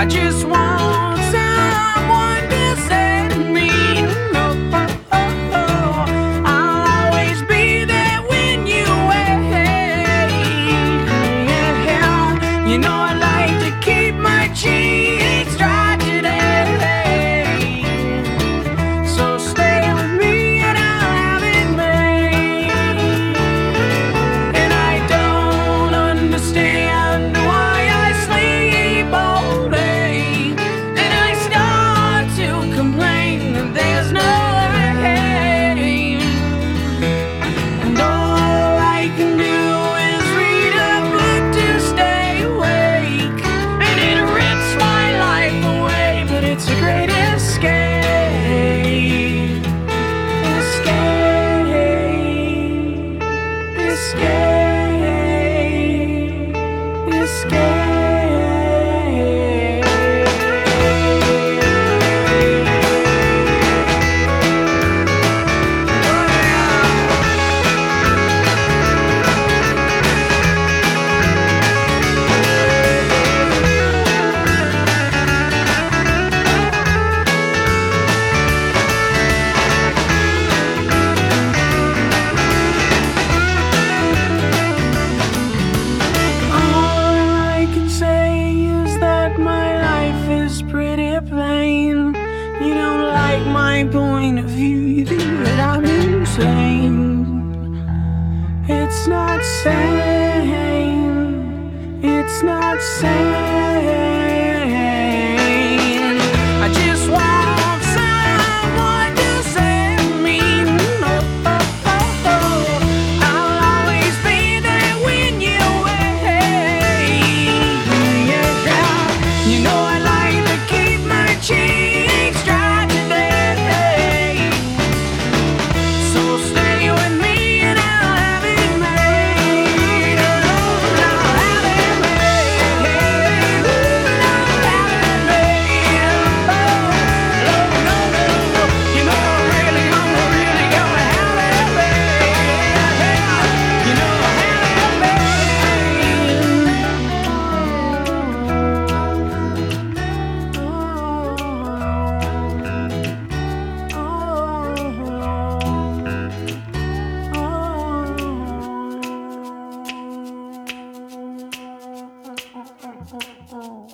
I just want someone to set me. Oh. I'll always be there when you wait. You know I like to keep my cheeks Escape. My point of view, you think that I'm insane. It's not sane. It's not sane. 어.